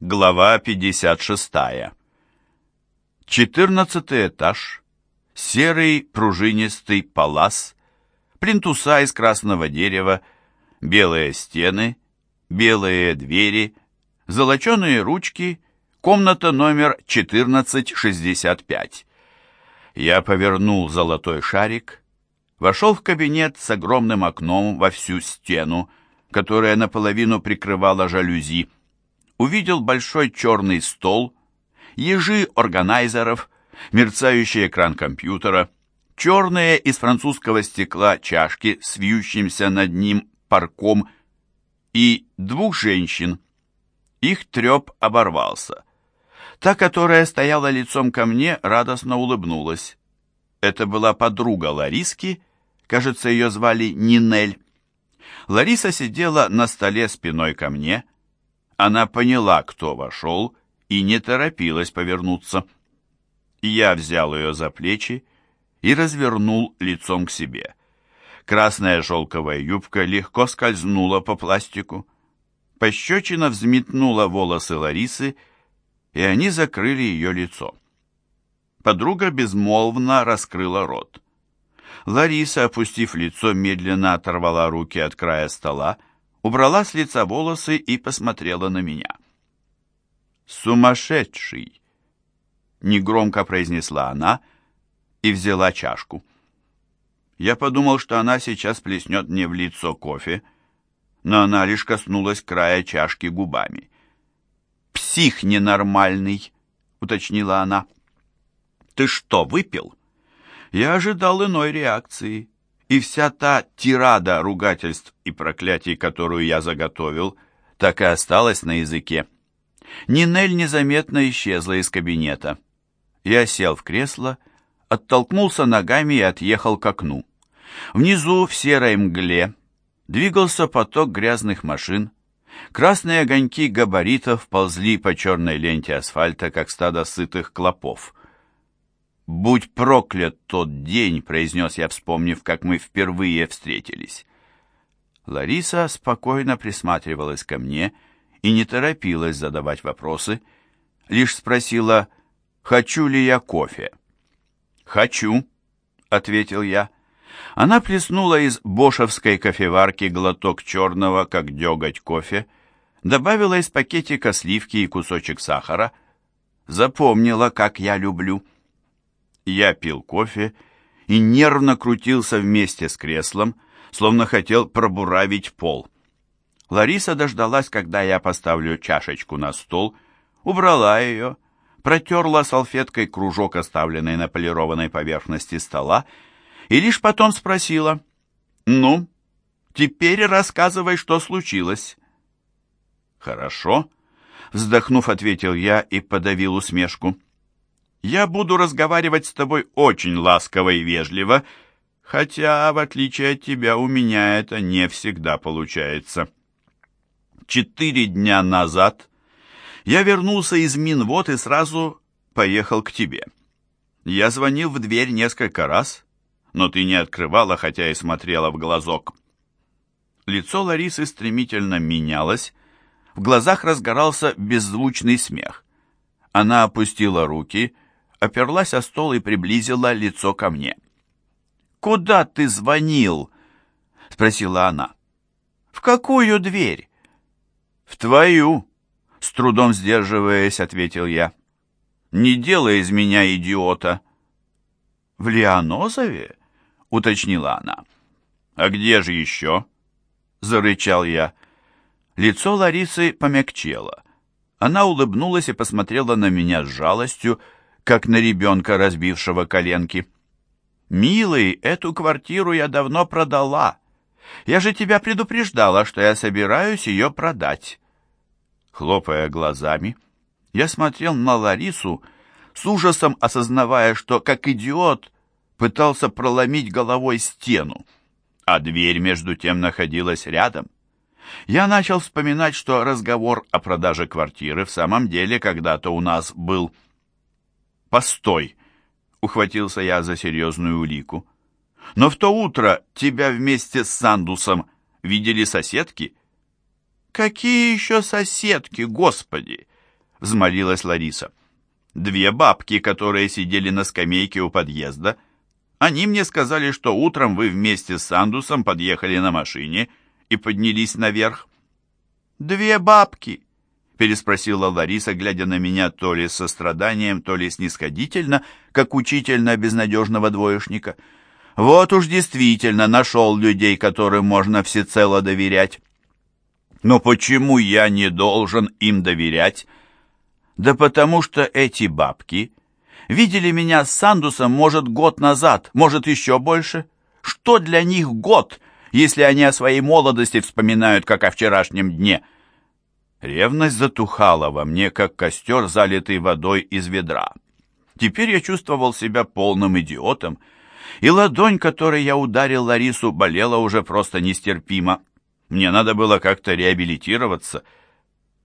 Глава 56. Четырнадцатый этаж. Серый пружинистый палас. Плинтуса из красного дерева. Белые стены. Белые двери. Золоченые ручки. Комната номер 1465. Я повернул золотой шарик. Вошел в кабинет с огромным окном во всю стену, которая наполовину прикрывала жалюзи увидел большой черный стол, ежи органайзеров, мерцающий экран компьютера, черные из французского стекла чашки с вьющимся над ним парком и двух женщин. Их треп оборвался. Та, которая стояла лицом ко мне, радостно улыбнулась. Это была подруга Лариски, кажется, ее звали Нинель. Лариса сидела на столе спиной ко мне, она поняла, кто вошел, и не торопилась повернуться. Я взял ее за плечи и развернул лицом к себе. Красная шелковая юбка легко скользнула по пластику. Пощечина взметнула волосы Ларисы, и они закрыли ее лицо. Подруга безмолвно раскрыла рот. Лариса, опустив лицо, медленно оторвала руки от края стола убрала с лица волосы и посмотрела на меня. «Сумасшедший!» — негромко произнесла она и взяла чашку. Я подумал, что она сейчас плеснет мне в лицо кофе, но она лишь коснулась края чашки губами. «Псих ненормальный!» — уточнила она. «Ты что, выпил?» Я ожидал иной реакции и вся та тирада ругательств и проклятий, которую я заготовил, так и осталась на языке. Нинель незаметно исчезла из кабинета. Я сел в кресло, оттолкнулся ногами и отъехал к окну. Внизу, в серой мгле, двигался поток грязных машин. Красные огоньки габаритов ползли по черной ленте асфальта, как стадо сытых клопов. «Будь проклят тот день», — произнес я, вспомнив, как мы впервые встретились. Лариса спокойно присматривалась ко мне и не торопилась задавать вопросы, лишь спросила, хочу ли я кофе. «Хочу», — ответил я. Она плеснула из бошевской кофеварки глоток черного, как деготь кофе, добавила из пакетика сливки и кусочек сахара, запомнила, как я люблю. Я пил кофе и нервно крутился вместе с креслом, словно хотел пробуравить пол. Лариса дождалась, когда я поставлю чашечку на стол, убрала ее, протерла салфеткой кружок, оставленный на полированной поверхности стола, и лишь потом спросила, «Ну, теперь рассказывай, что случилось». «Хорошо», — вздохнув, ответил я и подавил усмешку. Я буду разговаривать с тобой очень ласково и вежливо, хотя, в отличие от тебя, у меня это не всегда получается. Четыре дня назад я вернулся из Минвод и сразу поехал к тебе. Я звонил в дверь несколько раз, но ты не открывала, хотя и смотрела в глазок. Лицо Ларисы стремительно менялось, в глазах разгорался беззвучный смех. Она опустила руки оперлась о стол и приблизила лицо ко мне. «Куда ты звонил?» — спросила она. «В какую дверь?» «В твою», — с трудом сдерживаясь, ответил я. «Не делай из меня идиота». «В Лианозове?» — уточнила она. «А где же еще?» — зарычал я. Лицо Ларисы помягчело. Она улыбнулась и посмотрела на меня с жалостью, как на ребенка, разбившего коленки. «Милый, эту квартиру я давно продала. Я же тебя предупреждала, что я собираюсь ее продать». Хлопая глазами, я смотрел на Ларису, с ужасом осознавая, что, как идиот, пытался проломить головой стену, а дверь между тем находилась рядом. Я начал вспоминать, что разговор о продаже квартиры в самом деле когда-то у нас был «Постой!» — ухватился я за серьезную улику. «Но в то утро тебя вместе с Сандусом видели соседки?» «Какие еще соседки, господи!» — взмолилась Лариса. «Две бабки, которые сидели на скамейке у подъезда. Они мне сказали, что утром вы вместе с Сандусом подъехали на машине и поднялись наверх». «Две бабки!» — переспросила Лариса, глядя на меня то ли с состраданием, то ли снисходительно, как учитель на безнадежного двоечника. «Вот уж действительно нашел людей, которым можно всецело доверять». «Но почему я не должен им доверять?» Да потому что эти бабки видели меня с Сандусом, может, год назад, может, еще больше. Что для них год, если они о своей молодости вспоминают, как о вчерашнем дне? Ревность затухала во мне, как костер, залитый водой из ведра. Теперь я чувствовал себя полным идиотом, и ладонь, которой я ударил Ларису, болела уже просто нестерпимо. Мне надо было как-то реабилитироваться.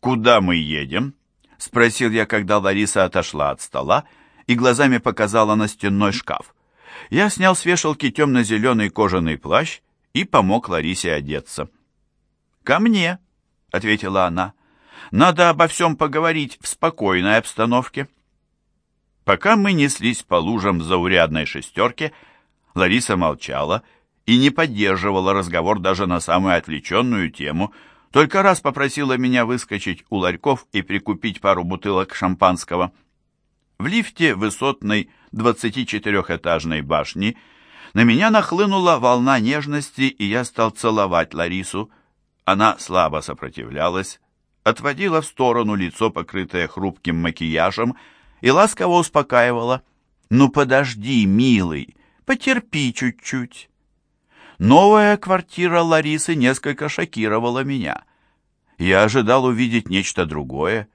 «Куда мы едем?» — спросил я, когда Лариса отошла от стола и глазами показала на стенной шкаф. Я снял с вешалки темно-зеленый кожаный плащ и помог Ларисе одеться. «Ко мне», — ответила она. «Надо обо всем поговорить в спокойной обстановке». Пока мы неслись по лужам в заурядной шестерке, Лариса молчала и не поддерживала разговор даже на самую отвлеченную тему — только раз попросила меня выскочить у ларьков и прикупить пару бутылок шампанского. В лифте высотной 24-этажной башни на меня нахлынула волна нежности, и я стал целовать Ларису. Она слабо сопротивлялась, отводила в сторону лицо, покрытое хрупким макияжем, и ласково успокаивала. «Ну подожди, милый, потерпи чуть-чуть». Новая квартира Ларисы несколько шокировала меня. Я ожидал увидеть нечто другое,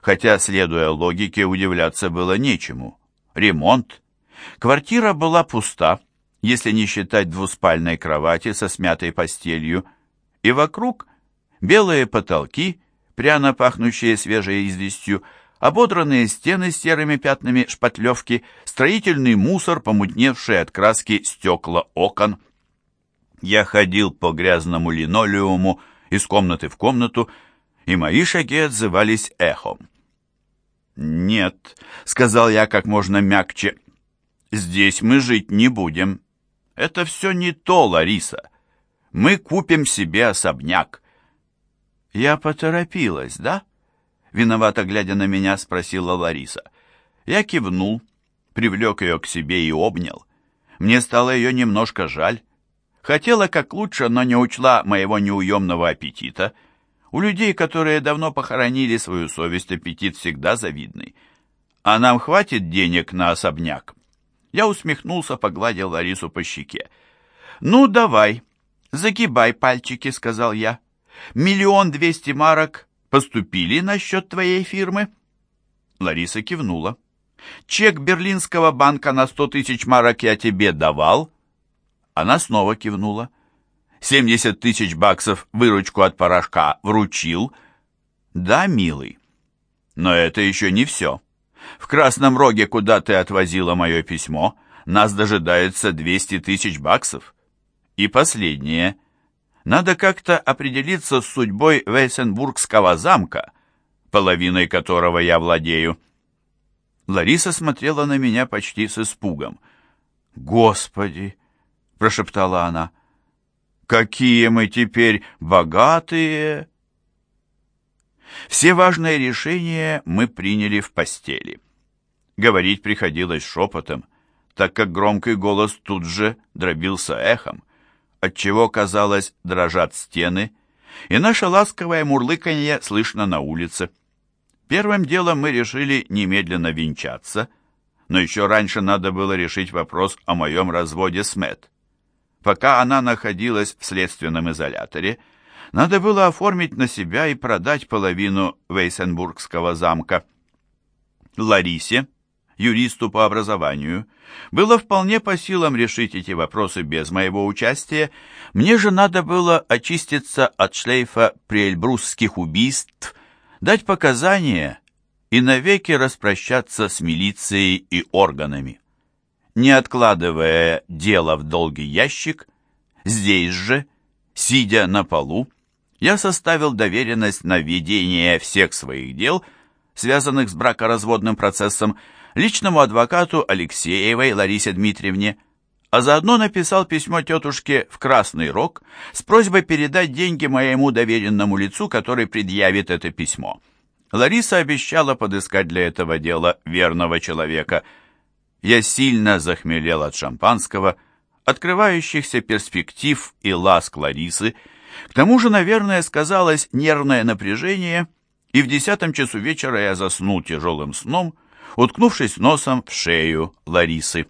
хотя, следуя логике, удивляться было нечему. Ремонт. Квартира была пуста, если не считать двуспальной кровати со смятой постелью, и вокруг белые потолки, пряно пахнущие свежей известью, ободранные стены с серыми пятнами шпатлевки, строительный мусор, помутневшие от краски стекла окон. Я ходил по грязному линолеуму из комнаты в комнату, и мои шаги отзывались эхом. «Нет», — сказал я как можно мягче, — «здесь мы жить не будем. Это все не то, Лариса. Мы купим себе особняк». «Я поторопилась, да?» Виновато глядя на меня, спросила Лариса. Я кивнул, привлек ее к себе и обнял. Мне стало ее немножко жаль. Хотела как лучше, но не учла моего неуемного аппетита. У людей, которые давно похоронили свою совесть, аппетит всегда завидный. А нам хватит денег на особняк? Я усмехнулся, погладил Ларису по щеке. «Ну, давай, загибай пальчики», — сказал я. «Миллион двести марок поступили на счет твоей фирмы?» Лариса кивнула. «Чек Берлинского банка на сто тысяч марок я тебе давал?» Она снова кивнула. «Семьдесят тысяч баксов выручку от порошка вручил?» «Да, милый. Но это еще не все. В Красном Роге, куда ты отвозила мое письмо, нас дожидается двести тысяч баксов. И последнее. Надо как-то определиться с судьбой Вейсенбургского замка, половиной которого я владею». Лариса смотрела на меня почти с испугом. «Господи!» — прошептала она. «Какие мы теперь богатые!» Все важные решения мы приняли в постели. Говорить приходилось шепотом, так как громкий голос тут же дробился эхом, отчего, казалось, дрожат стены, и наше ласковое мурлыканье слышно на улице. Первым делом мы решили немедленно венчаться, но еще раньше надо было решить вопрос о моем разводе с Мэтт. Пока она находилась в следственном изоляторе, надо было оформить на себя и продать половину Вейсенбургского замка. Ларисе, юристу по образованию, было вполне по силам решить эти вопросы без моего участия. Мне же надо было очиститься от шлейфа приэльбрусских убийств, дать показания и навеки распрощаться с милицией и органами не откладывая дело в долгий ящик, здесь же, сидя на полу, я составил доверенность на ведение всех своих дел связанных с бракоразводным процессом, личному адвокату Алексеевой Ларисе Дмитриевне, а заодно написал письмо тетушке в Красный Рог с просьбой передать деньги моему доверенному лицу, который предъявит это письмо. Лариса обещала подыскать для этого дела верного человека. Я сильно захмелел от шампанского, открывающихся перспектив и ласк Ларисы. К тому же, наверное, сказалось нервное напряжение, и в десятом часу вечера я заснул тяжелым сном, уткнувшись носом в шею Ларисы.